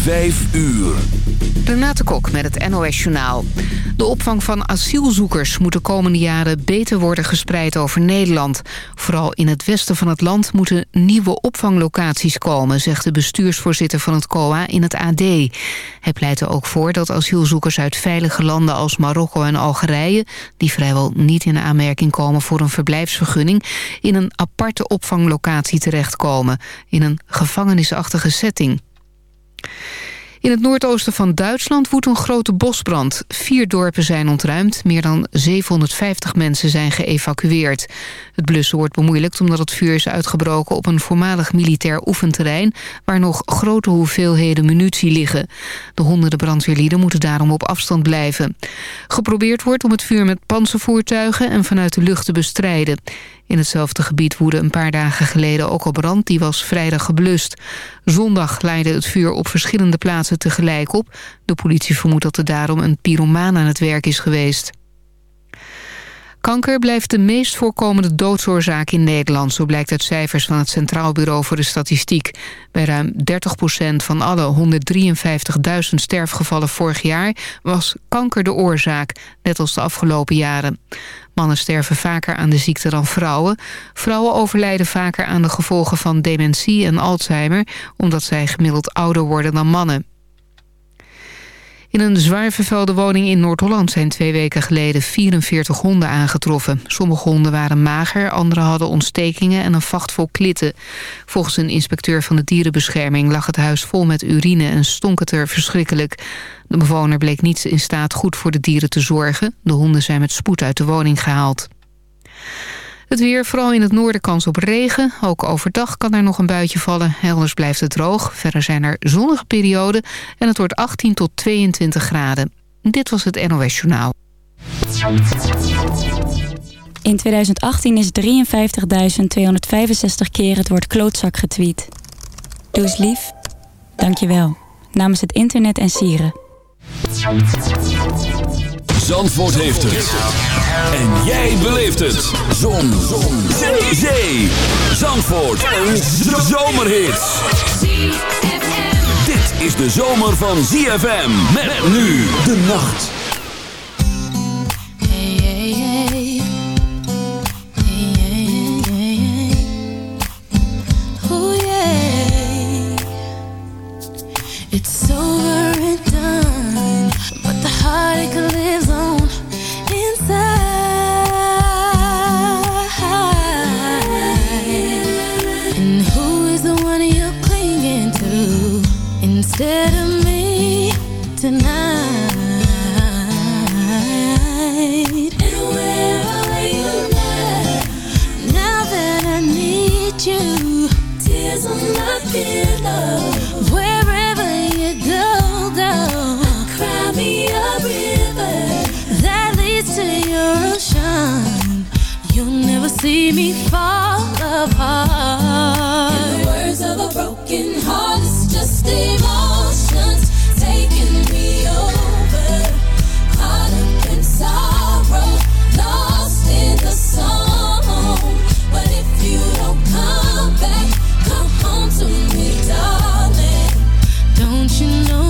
Vijf uur. Renate Kok met het NOS Journaal. De opvang van asielzoekers moet de komende jaren beter worden gespreid over Nederland. Vooral in het westen van het land moeten nieuwe opvanglocaties komen... zegt de bestuursvoorzitter van het COA in het AD. Hij pleit er ook voor dat asielzoekers uit veilige landen als Marokko en Algerije... die vrijwel niet in aanmerking komen voor een verblijfsvergunning... in een aparte opvanglocatie terechtkomen, in een gevangenisachtige setting. In het noordoosten van Duitsland woedt een grote bosbrand. Vier dorpen zijn ontruimd, meer dan 750 mensen zijn geëvacueerd. Het blussen wordt bemoeilijkt omdat het vuur is uitgebroken op een voormalig militair oefenterrein... waar nog grote hoeveelheden munitie liggen. De honderden brandweerlieden moeten daarom op afstand blijven. Geprobeerd wordt om het vuur met panzervoertuigen en vanuit de lucht te bestrijden. In hetzelfde gebied woedde een paar dagen geleden ook al brand. Die was vrijdag geblust. Zondag leidde het vuur op verschillende plaatsen tegelijk op. De politie vermoedt dat er daarom een pyromaan aan het werk is geweest. Kanker blijft de meest voorkomende doodsoorzaak in Nederland... zo blijkt uit cijfers van het Centraal Bureau voor de Statistiek. Bij ruim 30% van alle 153.000 sterfgevallen vorig jaar... was kanker de oorzaak, net als de afgelopen jaren. Mannen sterven vaker aan de ziekte dan vrouwen. Vrouwen overlijden vaker aan de gevolgen van dementie en Alzheimer... omdat zij gemiddeld ouder worden dan mannen. In een zwaar vervuilde woning in Noord-Holland zijn twee weken geleden 44 honden aangetroffen. Sommige honden waren mager, andere hadden ontstekingen en een vacht vol klitten. Volgens een inspecteur van de dierenbescherming lag het huis vol met urine en stonk het er verschrikkelijk. De bewoner bleek niet in staat goed voor de dieren te zorgen. De honden zijn met spoed uit de woning gehaald. Het weer, vooral in het noorden kans op regen. Ook overdag kan er nog een buitje vallen. Elders blijft het droog. Verder zijn er zonnige perioden. En het wordt 18 tot 22 graden. Dit was het NOS Journaal. In 2018 is 53.265 keer het woord klootzak getweet. Doe eens lief. Dank je wel. Namens het internet en sieren. Zandvoort heeft het. En jij beleeft het. Zon. Zon. Zee. Zee. Zandvoort. Een zomerhit. Dit is de zomer van ZFM. Met nu de nacht. It's over and done, but the heartache instead of me tonight? And where are you now? Now that I need you, tears on my pillow. Wherever you go, go. Cry me a river that leads to your ocean. You'll never see me fall apart. In the words of a broken heart, you know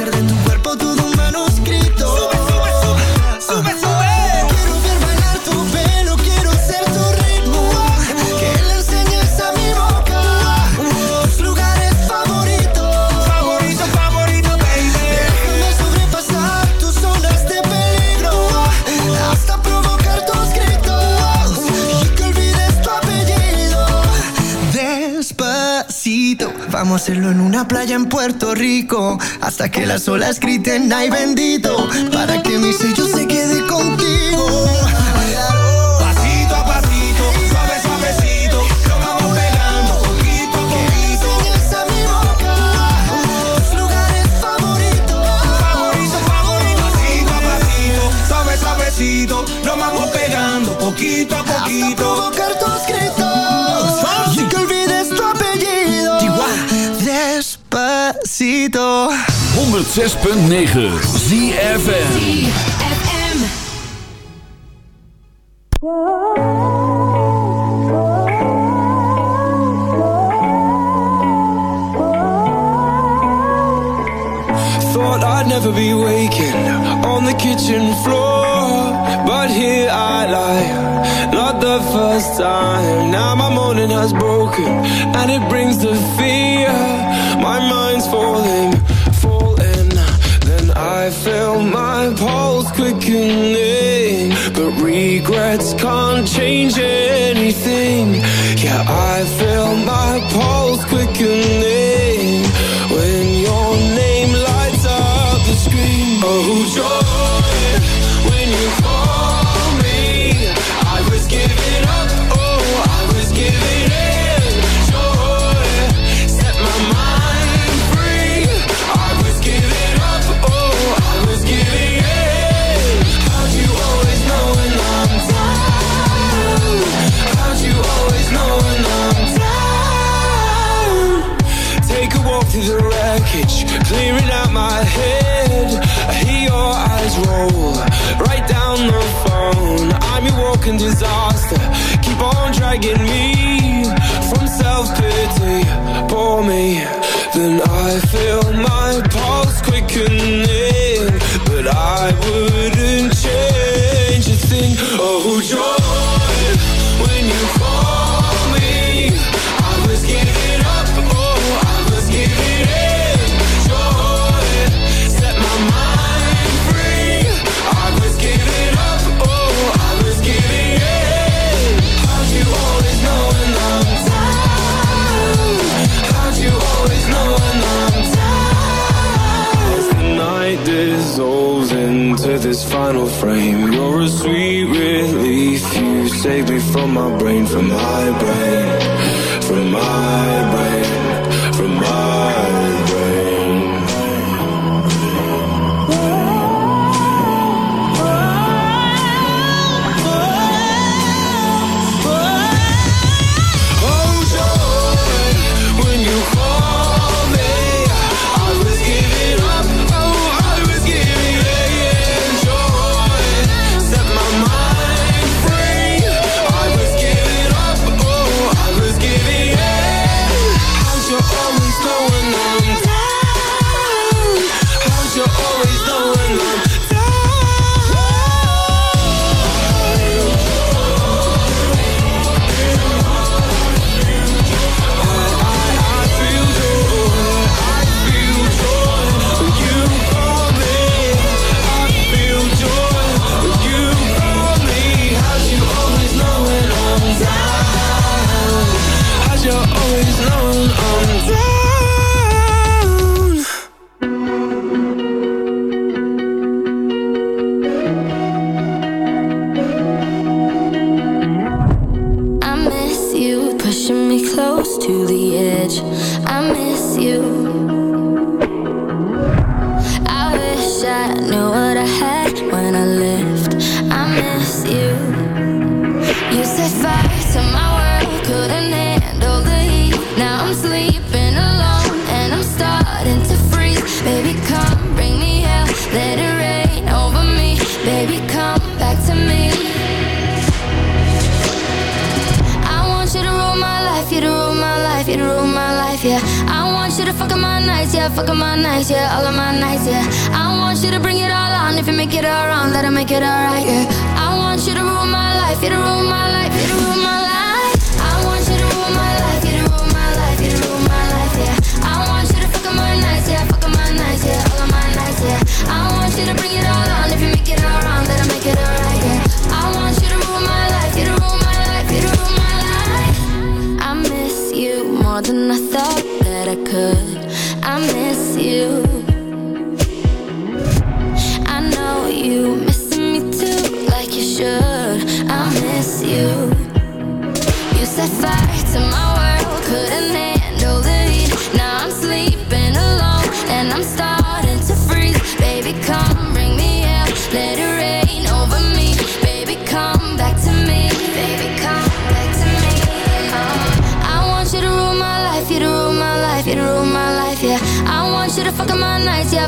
hacer de tu playa en Puerto Rico hasta que las olas griten ay bendito para que mi sello se quede Despacito. 106.9 ZFN never be waking on the kitchen floor But here I lie, not the first time. Now my morning has broken and it brings the regrets can't change anything. Yeah, I feel my pulse quickening.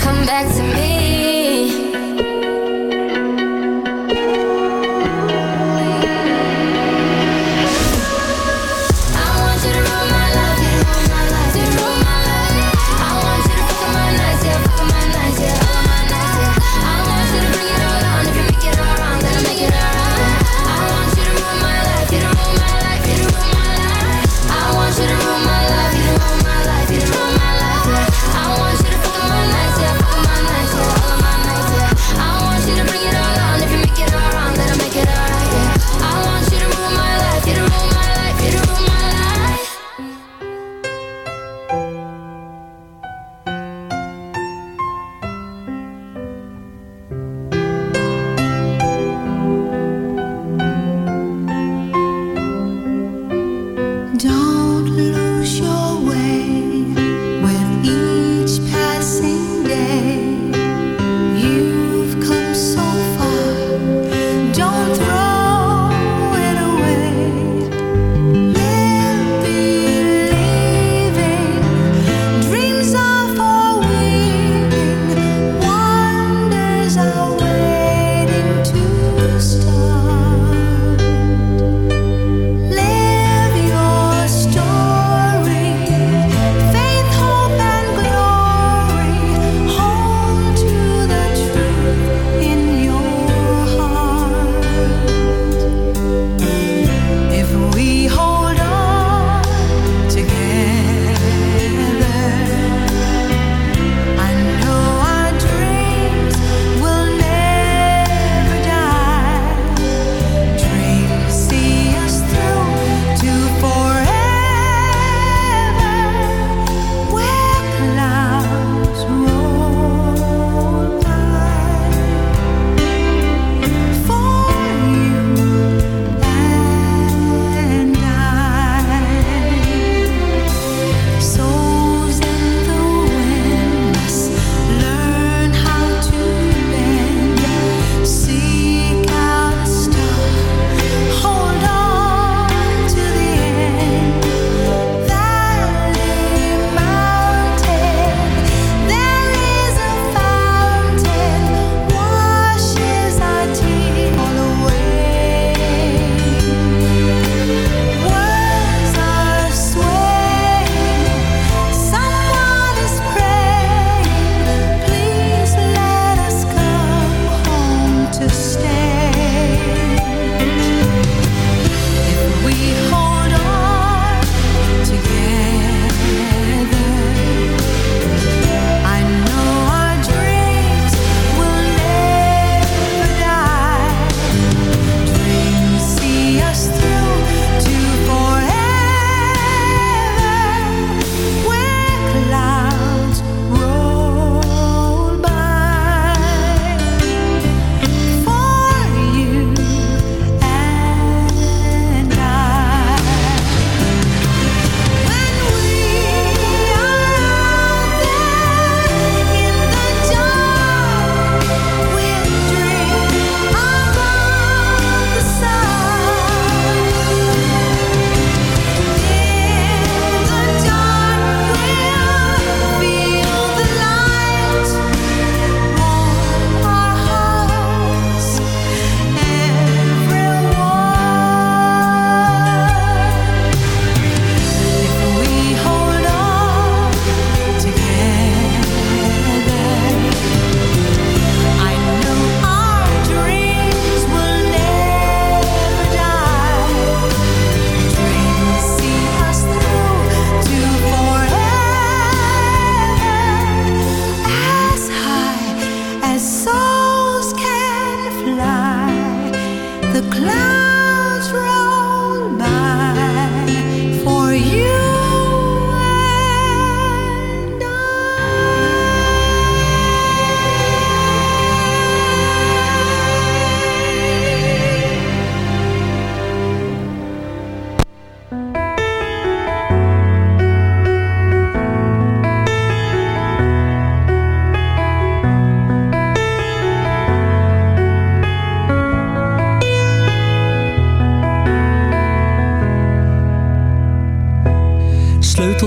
come back to me.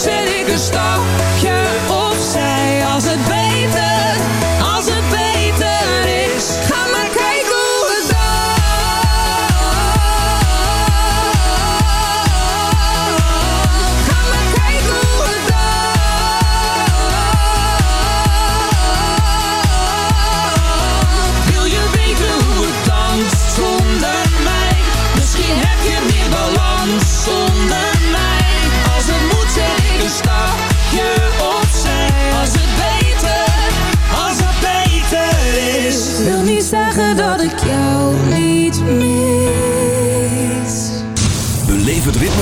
zet ik een stapje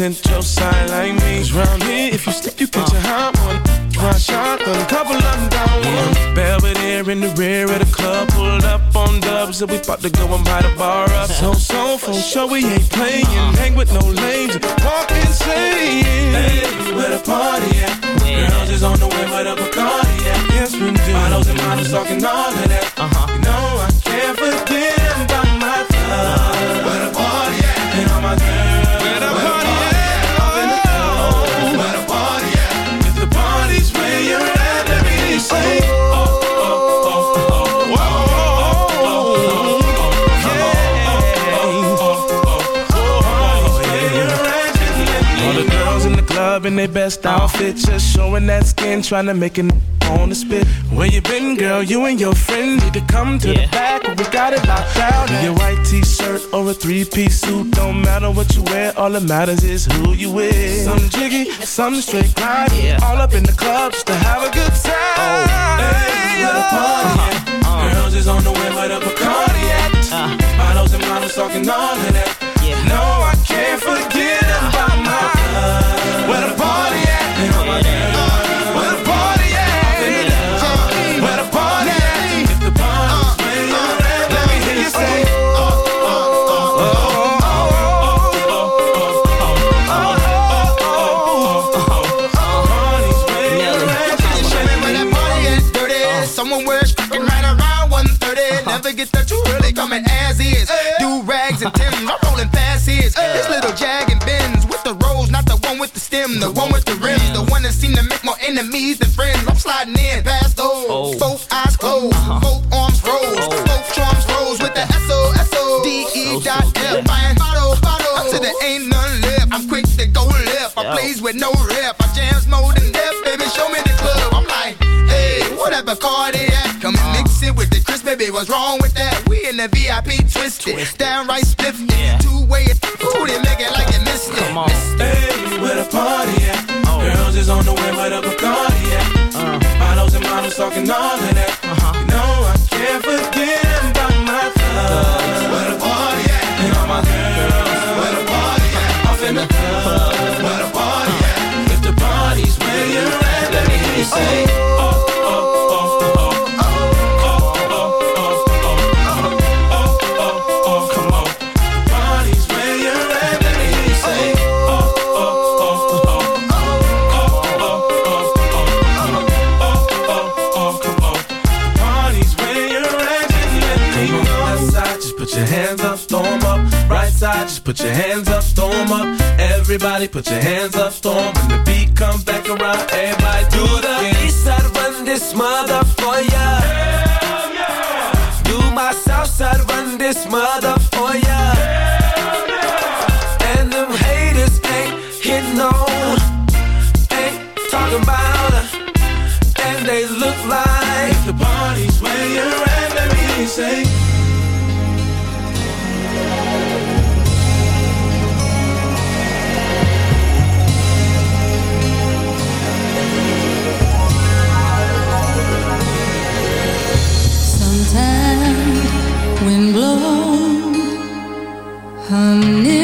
represent your side like me. Cause round here, if you slip, you catch a hot one. Try shotgun, a couple of them down one. Belvedere in the rear of the club, pulled up on dubs, so we about to go and buy the bar up. So, so, for sure we ain't playing, hang with no lames, walk insane. Hey, where the party at? Girls is on the way, where the Bacardi at? Yes, we do. Bottles and models talking all of that. Uh-huh. Their best outfit, just showing that skin, trying to make it on the spit. Where you been, girl? You and your friend need to come to yeah. the back. We got it locked down. In your white t-shirt or a three-piece suit, don't matter what you wear. All that matters is who you with. Some jiggy, some straight grind. Yeah. All up in the club just to have a good time. Oh. Hey, the party uh-huh. uh Girls is on the way where the Bacardi at. Uh. Bottles and models talking all of that. Yeah. No, I can't forget me's the friend. I'm sliding in past those. Oh. Both eyes closed, uh-huh. both arms rose, oh. both charms rose with the S O S O D E dot L. F. Buying bottle, bottle until there ain't none left. I'm quick to go left. I yeah. plays with no rep. I jams more than death, baby. Show me the club. I'm like, hey, whatever card they at, come and mix it with the crisp, baby. What's wrong with that? We in the VIP twisted, twisted. downright spiffy on put your hands up, storm up. Right side, just put your hands up, storm-up. Everybody put your hands up, storm. When the beat comes back around, everybody do the east side run this mother for ya. Hell yeah. Do my south side run this mother for ya. Hell yeah. And them haters ain't hitting on, ain't talking about, and they look like the party's where you're at. Let me say. come near.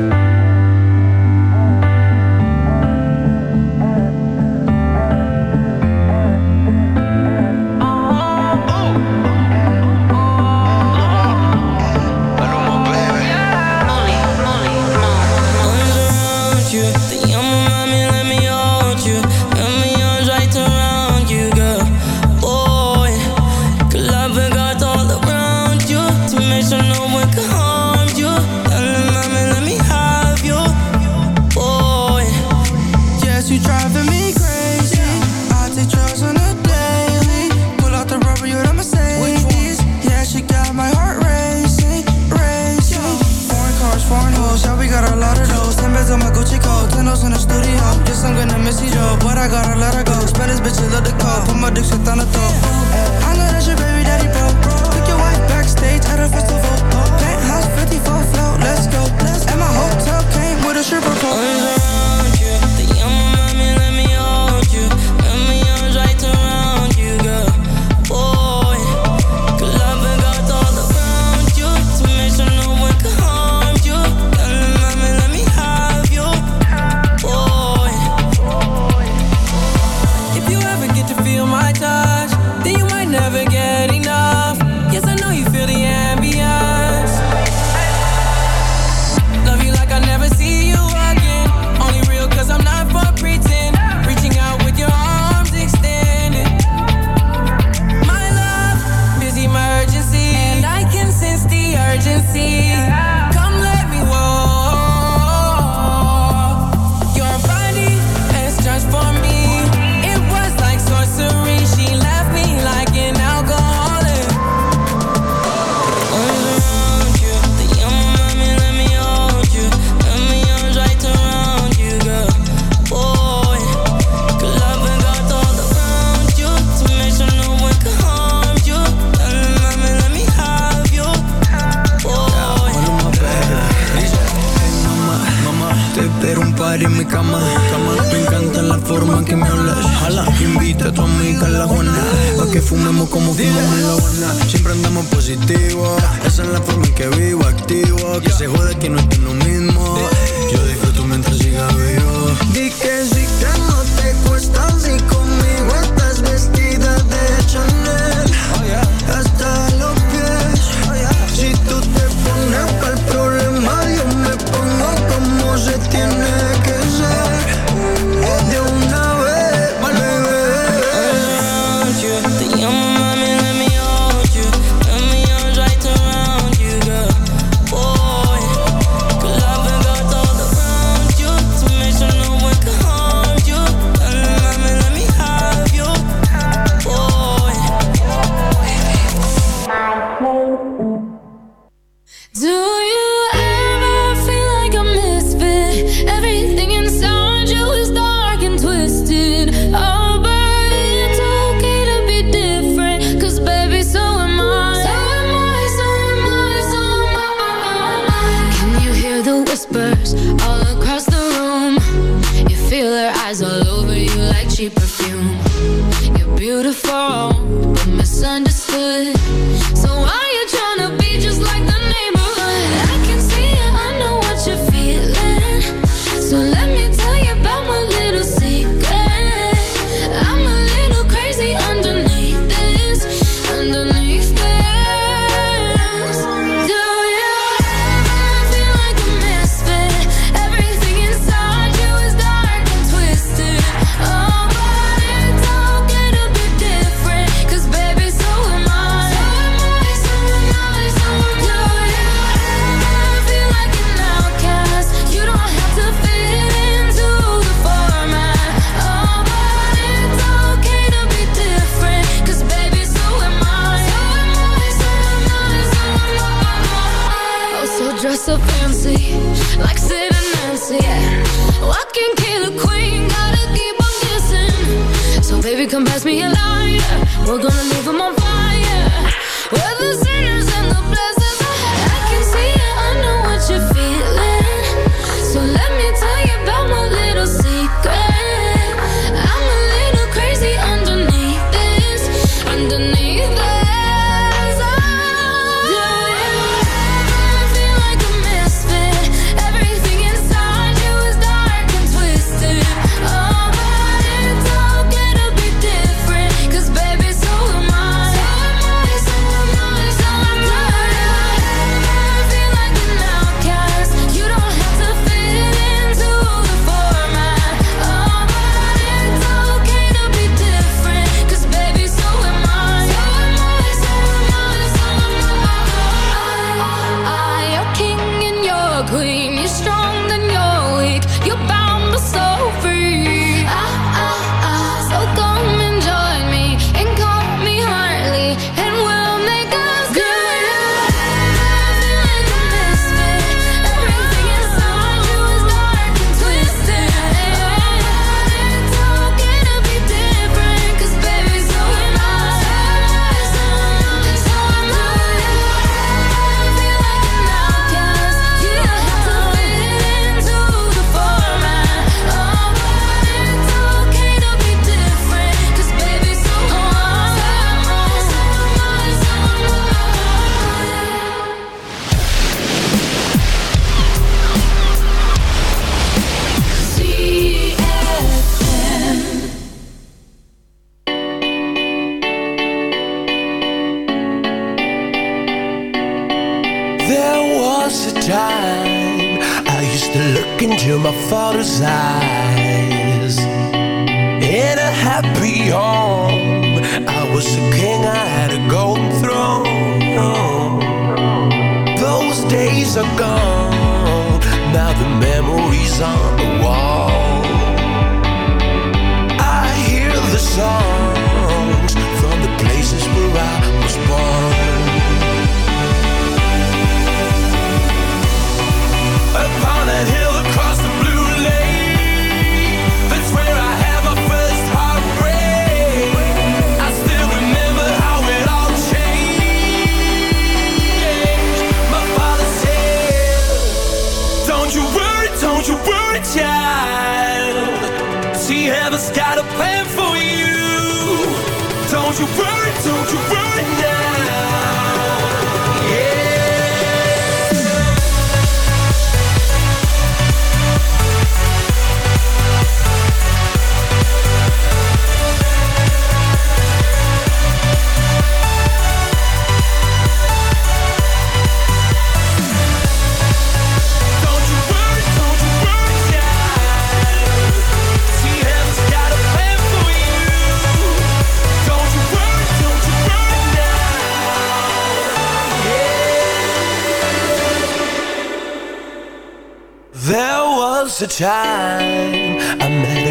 A time I met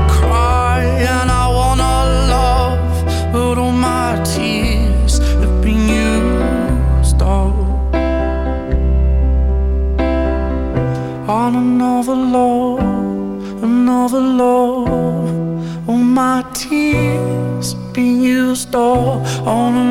store on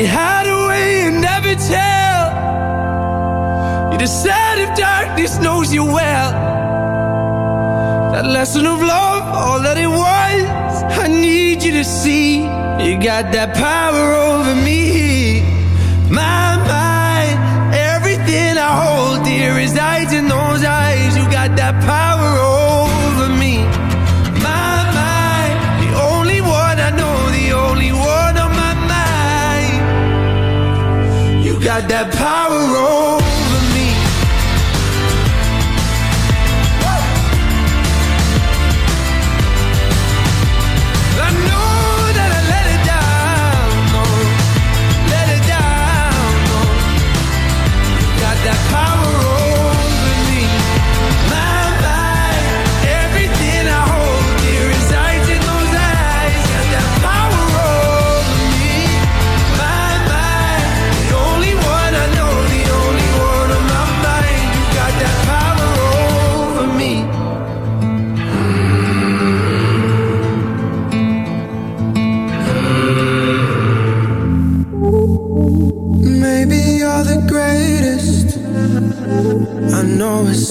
we hide away and never tell. You decide if darkness knows you well. That lesson of love, all that it was. I need you to see. You got that power over me. My mind, everything I hold dear resides in those that power over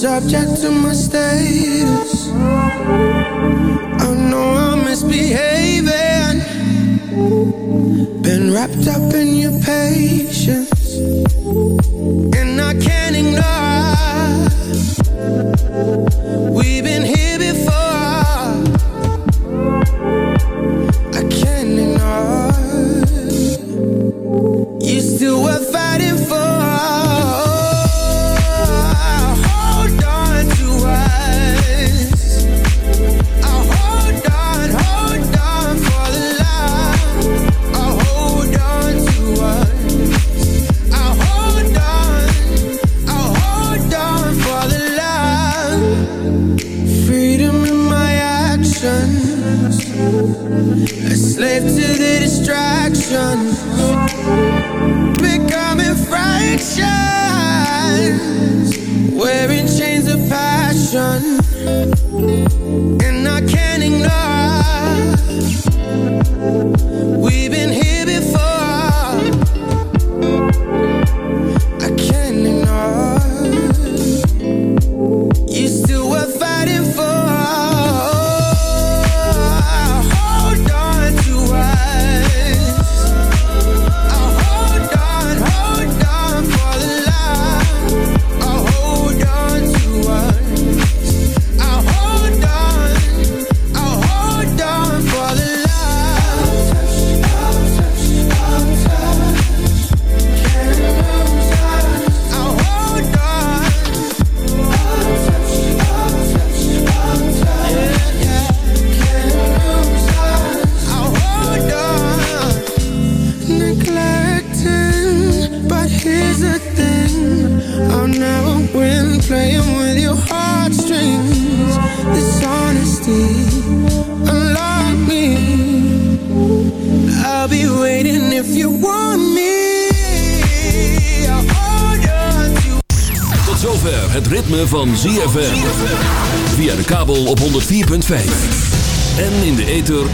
subject to my status. I know I'm misbehaving. Been wrapped up in your patience. And I can't ignore. We've been here